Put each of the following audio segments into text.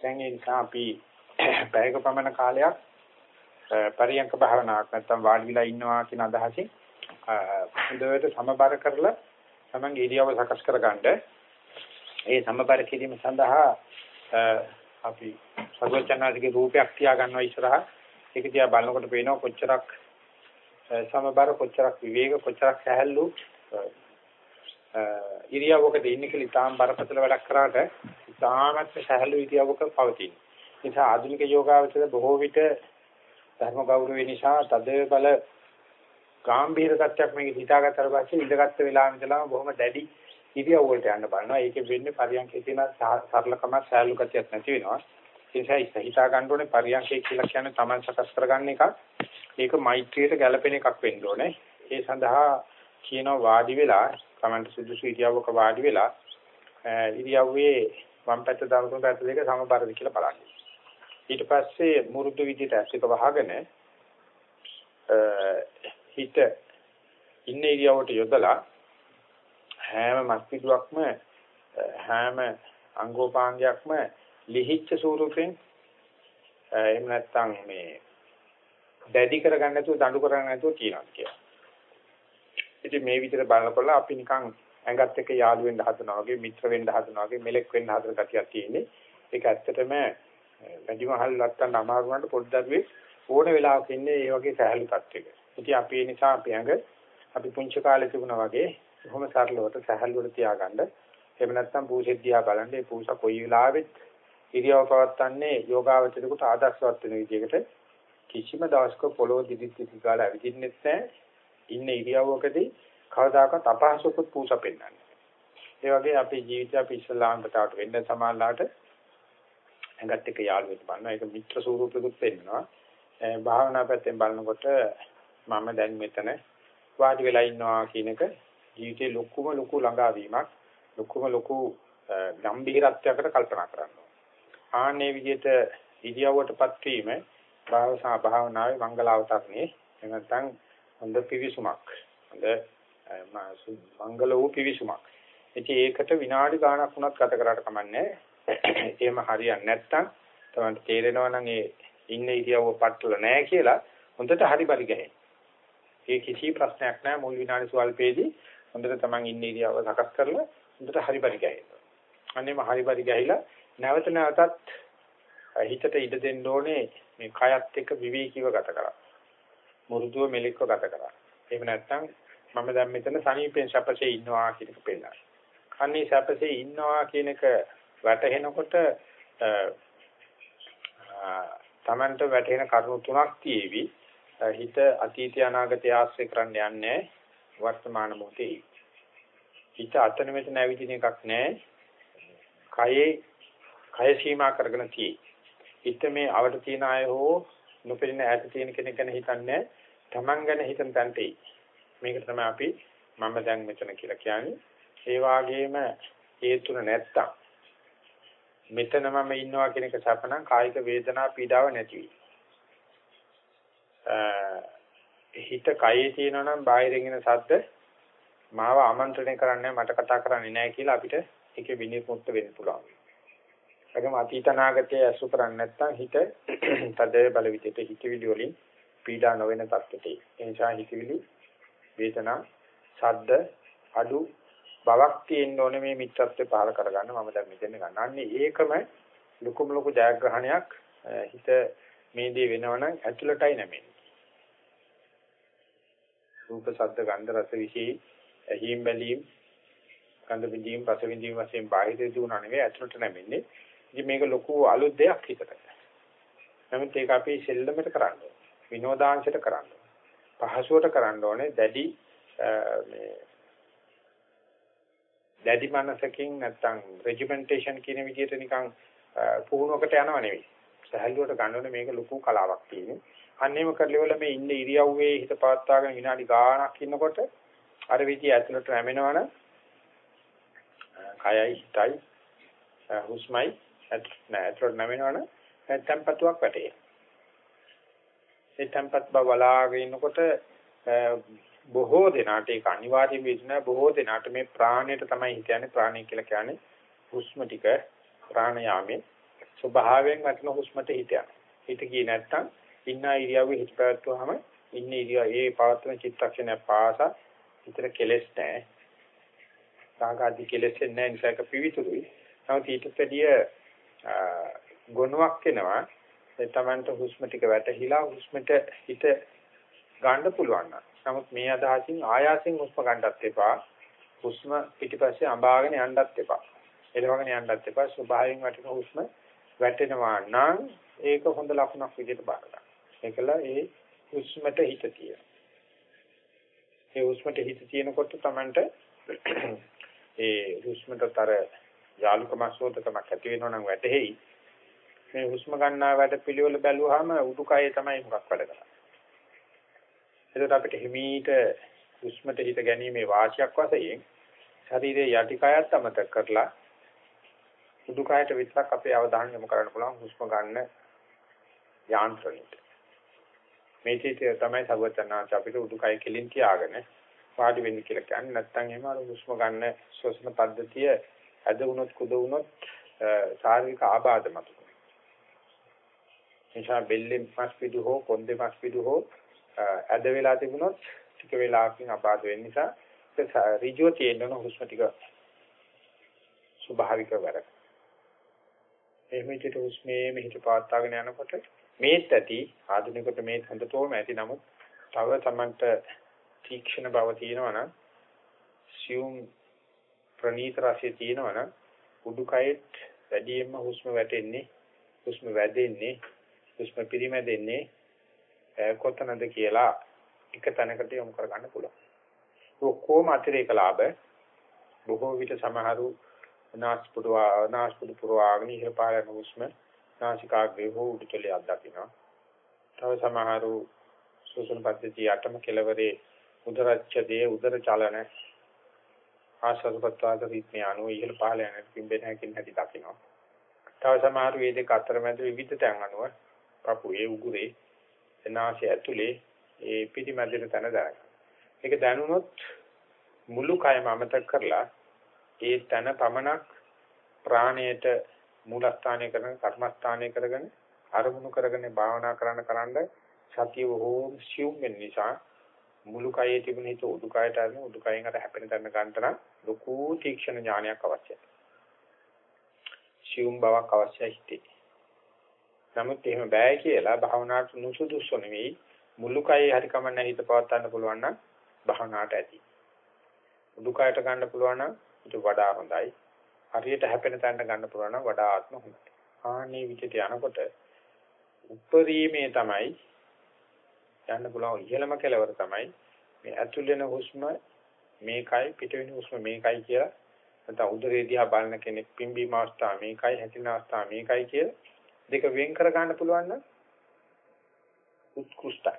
දැන් ඒ නිසා අපි පැයක පමණ කාලයක් පරියන්ක භාවනාවක් නැත්තම් වාඩි වෙලා ඉන්නවා කියන අදහසින් හොඳට සමබර කරලා තමන්ගේ ඉරියව්ව සකස් කරගන්න. ඒ සමබර කිරීම සඳහා අපි සර්වචනාදිගේ රූපයක් තියා ගන්නවා ඉස්සරහා. ඒක දිහා බලනකොට පේනවා කොච්චරක් සමබර කොච්චරක් විවේක කොච්චරක් සැහැල්ලු ඉරියව්වකද ඉන්නේ කියලා ඉතාම බරපතල වැඩක් කරාට ඉතාමත් සැහැල්ලු ඉරියව්වක පවතින. නිසා ආධුනික යෝගාවචර බොහෝ විට ධර්ම ගෞරවය නිසා තද බල ගාම්භීර තත්ත්වයක් මේක හිතාගත්තට පස්සේ ඉඳගත්ත වෙලාවෙ ඉඳලාම බොහොම දැඩි ඉරියව් වලට යන්න බලනවා. ඒකෙ වෙන්නේ පරියන්කේ තියෙන සරලකම සෑලු ගතියක් නැති වෙනවා. ඒ නිසා හිතා ගන්න ඕනේ පරියන්කේ කියලා කියන්නේ Taman සකස් කරගන්න එකක්. ඒක මෛත්‍රියට ගැළපෙන එකක් වෙන්න ඕනේ. ඒ සඳහා කියනවා වාඩි වෙලා Tamanට සුදුසු ඉරියව්වක වාඩි වෙලා ඉරියව්වේ වම් පැත්ත දකුණු පැත්ත දෙක සමබරද කියලා බලන්න. ඊට පස්සේ මුරුදු විදිහට ඇස් එක වහගෙන හිත ඉන්න ඉරියව්වට යොදලා හැම මස්තිදුවක්ම හැම අංගෝපාංගයක්ම ලිහිච්ඡ ස්වරූපෙන් එහෙම නැත්නම් මේ දැඩි කරගන්න නැතුව දඬු කරගන්න නැතුව කියනවා කියලා. ඉතින් මේ විදිහට බලනකොට අපි නිකන් ඇඟත් එක්ක යාළු වෙන්න හදනවා වගේ මිත්‍ර වෙන්න හදනවා වගේ මෙලෙක් වෙන්න හදන ගතියක් තියෙන්නේ. ඒක ඇත්තටම වැඩිමහල් ලත්තන්න අමාරු වුණාට පොඩ්ඩක් ඕන වෙලාවක ඉන්නේ මේ වගේ සහැල්ලු තත්ත්වයක. ඉතින් අපි ඒ නිසා අපි ඇඟ අපි පුංචි කාලේ තිබුණා වගේ කොහොම සරලවට සහැල්ලුවට තියාගන්න. එහෙම නැත්නම් පූසෙද්දියා බලන්න මේ පූස කොයි වෙලාවෙත් ඉරියව පවත්න්නේ යෝගාවචරයට ආදර්ශවත් වෙන විදිහකට කිසිම දවසක පොළොව දිදිත් දිදි ගාලා ඇවිදින්නෙත් නැහැ. ඉන්න ඉරියව්වකදී කවදාකවත් අපහසුකුත් පූස පෙන්නන්නේ. ඒ වගේ අපේ ජීවිතය අපි ඉස්ලාම් කතාවට වෙන්න සමානලාට ඇඟත් එක්ක යාළු වෙන්න බලනවා. ඒක මිත්‍ර ස්වරූපෙකුත් වෙන්නවා. භාවනා පැත්තෙන් බලනකොට මම දැන් මෙතන වාඩි වෙලා ඉන්නවා කියන එක ජීවිතේ ලොකුම ලොකු ළඟාවීමක්. ලොකුම ලොකු ගැඹීරත්වයකට කල්පනා කරනවා. ආන්නේ විදිහට ඉරියව්වටපත් වීම භාවසා භාවනාවේ මංගල අවතරණේ නැත්නම් හොඳ පිවිසුමක් හොඳ මංගල වූ පිවිසුමක් ඉතින් ඒකට විනාඩි ගාණක් වුණත් ගත කරාට කමන්නේ එහෙම හරියන්නේ නැත්නම් තමයි තේරෙනවා නම් ඒ ඉන්න ඉරියව්ව පట్టල නැහැ කියලා හොඳට හරි පරි ගහේ. ඒ කිසි ප්‍රශ්නයක් නැහැ මුල් විනාඩි සුවල්පේදී හොඳට තමන් ඉන්න ඉරියව්ව සකස් කරලා හොඳට හරි පරි ගහේ. අනේම හරි පරි ගහිලා නැවත නැවතත් හිතට ඉඩ දෙන්න ඕනේ මේ කයත් එක්ක විවේකීව ගත කරා. මුරුදුව මෙලෙක්ව ගත කරා. එහෙම නැත්නම් මම දැන් මෙතන සනීපෙන් සැපසේ ඉන්නවා කියන එක පෙන්නනවා. අන්නේ සැපසේ ඉන්නවා කියන එක වැටහෙනකොට තමන්ට වැටෙන කරුණු තුනක් තියෙවි. හිත අතීතය අනාගතය ආශ්‍රය කරන්න යන්නේ වර්තමාන මොහොතේ. හිත අතන මෙතන ඇවිදින එකක් නැහැ. කයේ කය සීමා කරගෙන තියෙයි. හිත මේ අවට තියන අය හෝ නොපෙනෙන ඈත තියෙන කෙනෙක් ගැන හිතන්නේ තමන් ගැන හිතන තැනට එයි. මේක තමයි අපි මම දැන් මෙතන කියලා කියන්නේ. ඒ වාගේම ඒ තුන නැත්තම් මෙතන මම ඉන්නවා කියන එක සපනම් කායික වේදනා පීඩාව නැති හිත කයේ තියෙනවා නම් බාහිරින් එන සද්ද මාව ආමන්ත්‍රණය කරන්නේ මට කතා කරන්නේ නැහැ කියලා අපිට ඒකේ විනිර්මුක්ත වෙන්න පුළුවන්. ඒකම අතීතනාගතයේ අසු කරන්නේ නැත්නම් හිත තද බල විදිහට හිතවිලි වලින් පීඩා නොවන තත්ත්වයට. ඒ නිසා හිතවිලි වේදනා ශබ්ද අඩු බවක් තියෙන්න ඕනේ මේ මිත්‍රත්වය පාල කරගන්න මම දැන් මෙතන ගන්න. අන්නේ ඒකම ලොකුම ලොකු ජයග්‍රහණයක් හිත මේ දේ වෙනවනම් ඇතුළටයි නැමෙන්නේ. රූප ශබ්ද ගන්ධ රස විශේෂ ඇහිම් බැලීම් ගන්ධ විඳීම් රස විඳීම් වශයෙන් බාහිර දුණා නෙවෙයි ඇතුළට නැමෙන්නේ. ඉතින් මේක ලොකු අලුත් දෙයක් හිතට. නමුත් ඒක අපි සෙල්ලමට කරන්න ඕනේ. විනෝදාංශයට කරන්න ඕනේ. පහසුවට කරන්න ඕනේ දැඩි මේ දැඩි මනසකින් නැත්තම් රෙජිමෙන්ටේෂන් කියන විදිහට නිකන් පුහුණුවකට යනව නෙවෙයි. සහැල්ලුවට ගන්න ඕනේ මේක ලොකු කලාවක් තියෙන්නේ. අන්නේම කරලිවල මේ ඉන්න ඉරියව්වේ හිත පවත්වාගෙන විනාඩි ගාණක් ඉන්නකොට අර විදිය ඇතුළට රැමෙනවනම් කයයි හිතයි හුස්මයි නෑ ඒතර නැවෙනවනේ tempatuක් වැටේ. ඒ tempat බව බලාගෙන ඉන්නකොට බොහෝ දෙනාට ඒක අනිවාර්යම වෙන්නේ බොහෝ දෙනාට මේ ප්‍රාණයට තමයි කියන්නේ ප්‍රාණය කියලා කියන්නේ හුස්ම ටික ප්‍රාණයාමේ ස්වභාවයෙන් වටන හුස්මට හිත යනවා. හිත ගියේ නැත්තම් ඉන්න ඉරියව්වේ හිත පැවැත්වුවාම ඉන්න ඉරියව් ඒ පවත්වන චිත්තක්ෂණය පාසා හිතට කෙලෙස් නැහැ. සාගාදී කෙලෙස් නැහැ නිසා ඒක පිවිතුරුයි. නමුත් ඊට පැඩිය ගුණයක් එනවා. ඒ තමන්ට හුස්ම ටික වැටහිලා හුස්මට හිත ගන්න පුළුවන් නමුත් මේ අදහසින් ආයාසෙන් හුස්ම ගන්නත් එපා. හුස්ම පිටිපස්සේ අඹාගෙන යන්නත් එපා. එලවගෙන යන්නත් එපා. ස්වභාවයෙන් වටින හුස්ම වැටෙනවා නම් ඒක හොඳ ලකුණක් විදිහට බාර ගන්න. ඒකල ඒ හුස්මට හිත තියෙන. ඒ හුස්මට හිත තියෙනකොට Tamanට ඒ හුස්මටතර යාලුකම සෝතකමක් ඇති වෙනවා නම් වැටෙයි. මේ හුස්ම ගන්නා වැඩ පිළිවෙල බැලුවාම උඩුකය තමයි හුඟක් වැඩ කරන්නේ. එතකොට අපිට හිමීට හුස්මට හිත ගැනීමේ වාසියක් වශයෙන් ශරීරයේ යටි කයත් අමතක කරලා උඩුකයට විතරක් අපේ අවධානය යොමු කරන්න පුළුවන් හුස්ම ගන්න යාන්ත්‍රණයට. මේ චේතය තමයි සර්වචනාච අපිට උඩුකය කෙලින් තියාගෙන වාඩි වෙන්න කියලා කියන්නේ නැත්නම් එහෙම අර හුස්ම ගන්න ශ්වසන පද්ධතිය ඇද වුණොත් කුද වුණොත් ශාරීරික ආබාධ මතු නිසා බෙල්ලෙන් මස් පිටු හෝ කොන්දේ මස් පිටු හෝ ඇද වෙලා තිබුණොත් ටික වෙලාවකින් ආබාධ වෙන්න නිසා ඍජුව තියෙන හුස්ම ටික ස්වභාවික වැඩ. එහෙම විදිහට හුස්මේ මෙහිට පාත්තාගෙන යනකොට මේත් ඇති ආධුනිකට මේත් හොඳටම ඇති නමුත් තව Tamanට තීක්ෂණ බව තියෙනවා නම් සියුම් ප්‍රනීත රසය තියෙනවා නම් උඩුකයෙත් වැඩියෙන්ම හුස්ම වැටෙන්නේ හුස්ම වැදෙන්නේ හුස්ම පිරිමැදෙන්නේ කොතනද කියලා එක තැනකට යොමු කරගන්න පුළුවන්. ඔක්කොම අතිරේක ලාභ බොහෝ විට සමහරු නාස්පුඩු නාස්පුඩු පුරවාගෙන ඉහළ පාරන හුස්ම නාසිකාග්‍රේ හෝ උඩුතලයේ අත්දකින්නවා. තව සමහරු සෝසන පද්ධතිය අටම කෙලවරේ උදරච්ඡදයේ උදර චලන ආශ්වාසපත්වාද රීත්මය අනුව ඉහළ පහළ යන පිම්බෙන හැකින් හැටි දකින්නවා. තව සමහරු මේ දෙක අතරමැද විවිධ තැන් අනුව පපුවේ උගුරේ නාසය ඇතුලේ ඒ පිටිමැදින තැන දැනගන්න. ඒක දැනුනොත් මුළු කයම අමතක කරලා ඒ තැන පමණක් ප්‍රාණයට මූලස්ථානය කරගෙන කර්මස්ථානය කරගෙන අරමුණු කරගෙන භාවනා කරන්න කරන්න සතිය වහෝම සියුම් වෙන නිසා මුළු කයේ තිබුණ හිත උඩුකයට අරගෙන උඩුකයෙන් අර හැපෙන තැන ගන්නට නම් ලොකු තීක්ෂණ ඥානයක් අවශ්‍යයි. සියුම් බවක් අවශ්‍යයි හිතේ. නමුත් එහෙම බෑ කියලා භාවනාවට නුසුදුසු නෙවෙයි මුළු කයේ හරි කමන්න හිත පවත් ගන්න පුළුවන් නම් භාවනාවට ඇති. උඩුකයට ගන්න පුළුවන් නම් ඊට වඩා හොඳයි. හරියට හැපෙන තැනට ගන්න පුළුවන් නම් වඩාත්ම හොඳයි. ආන්නේ විදිහට යනකොට උප්පරීමේ තමයි යන්න පුළුවන් ඉහළම කෙලවර තමයි මේ ඇතුළේන හුස්ම මේකයි පිටවෙන හුස්ම මේකයි කියලා නැත්නම් උදරේ දිහා බලන කෙනෙක් පිම්බීම අවස්ථාව මේකයි හැකින අවස්ථාව මේකයි කියලා දෙක වෙන් කර ගන්න පුළුවන් නම් උත්කෘෂ්ටයි.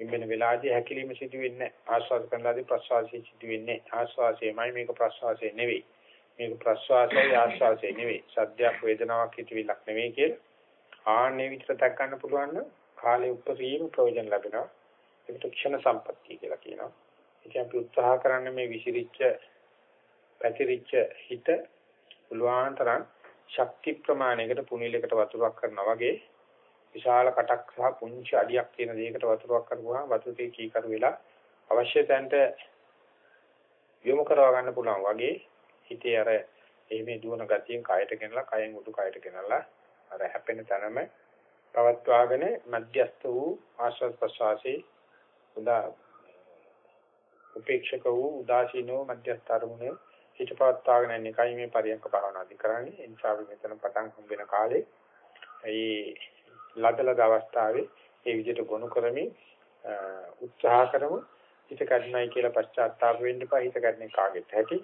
ඉම්බෙන වෙලාදී හැකිලිම සිදු වෙන්නේ ආස්වාද කරනලාදී ප්‍රසවාසී සිදු වෙන්නේ ආස්වාසයමයි මේක ප්‍රසවාසය නෙවෙයි. මේක ප්‍රසවාසයයි ආස්වාසය නෙවෙයි. සද්දයක් වේදනාවක් හිතවිලක් නෙවෙයි කියලා ආන්නේ විතර දක් ගන්න පුළුවන් නම් කාලේ උපරිම ප්‍රයෝජන ලැබෙනවා. ඒකට ක්ෂණ සම්පත්තිය කියලා කියනවා. ඉතින් අපි උත්සාහ කරන්නේ මේ විසිරිච්ච පැතිරිච්ච හිත පුළුවන් තරම් ශක්ති ප්‍රමාණයකට පුනිලයකට වතුරක් කරනවා වගේ විශාල කටක් සහ පුංචි අඩියක් තියෙන දෙයකට වතුරක් කරපුවාම වතුර ටික කීකරු වෙලා අවශ්‍ය තැනට යොමු කරවා ගන්න පුළුවන් වගේ හිතේ අර එimhe දුවන ගතියෙන් කයට ගෙනලා කයෙන් උඩු කයට ගෙනලා අර හැපෙන තැනම පවත්වාගෙන මධ්‍යස්ත වූ ආශ්වාස ප්‍රශ්වාසයේ උදා උපේක්ෂක වූ උදාසීනෝ මධ්‍යස්ථ අරමුණේ හිත පවත්වාගෙන යන එකයි මේ පරියන්ක භාවනාදි කරන්නේ. ඒ නිසා අපි මෙතන පටන් හම් වෙන කාලේ ඒ ලදලද අවස්ථාවේ ඒ විදිහට ගොනු කරමින් උත්සාහ කරමු. හිත කඩනයි කියලා පශ්චාත්තාප වෙන්න එපා. හිත කඩන්නේ කාගෙත් ඇති.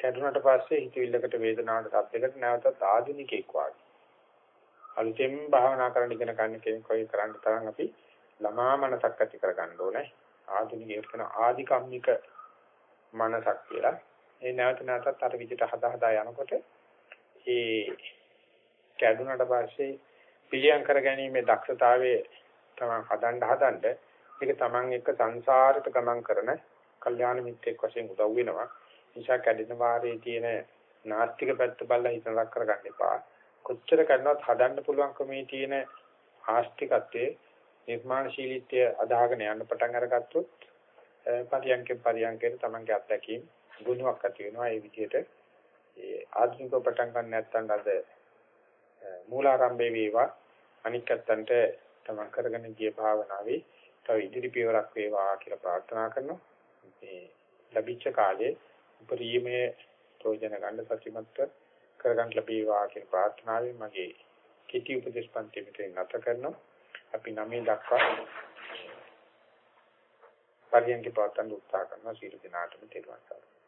කැඩුනට පස්සේ හිතවිල්ලකට වේදනාවට සත්‍යකට නැවතත් ආධුනිකෙක් වාගේ. අලුතෙන් භාවනා කරන්න ඉගෙන ගන්න කෙනෙක් වගේ කරන්න තරම් අපි ළමා මනසක් ඇති කර ගන්න ඕනේ. ආධුනිකයෙක් කරන ආධිකම්මික මනසක් කියලා. ඒ නැවත නැවතත් අර විදිහට හදා හදා යනකොට ඒ කැඩුනට පස්සේ පිළියම් කර ගැනීමේ දක්ෂතාවයේ තමන් හදන්න හදන්න ඒක තමන් එක්ක සංසාරයට ගමන් කරන කල්යාණ මිත්‍රෙක් වශයෙන් උදව් වෙනවා. නිසා කැඩෙන වාරයේ තියෙන නාස්තික පැත්ත බලලා හිතනක් කරගන්න එපා. කොච්චර කරනවත් හදන්න පුළුවන්කමේ තියෙන ආස්තිකත්වයේ නිර්මාණශීලීත්වය අදාහගෙන යන්න පටන් අරගත්තොත් පරියන්කෙන් පරියන්කෙට තමන්ගේ අත්දැකීම් ගුණයක් ඇති වෙනවා ඒ විදිහට ඒ ආධුනික පටන් ගන්න නැත්නම් අද මූලාරම්භේ වේවා අනික් අත්තන්ට තමන් කරගෙන ගිය භාවනාවේ තව ඉදිරි පියවරක් වේවා කියලා ප්‍රාර්ථනා කරනවා මේ ලැබිච්ච කාලේ උපරිමයේ ප්‍රයෝජන ගන්න සත්‍යමත් කරගන්න ලැබේවා කියන ප්‍රාර්ථනාවෙන් මගේ කිටි උපදේශ පන්ති මෙතෙන් නැත කරනවා. අපි නමේ දක්වා පරියන්ක පවත්වන්න උත්සාහ කරනවා සීල දිනාටම තෙරුවන් සරණයි.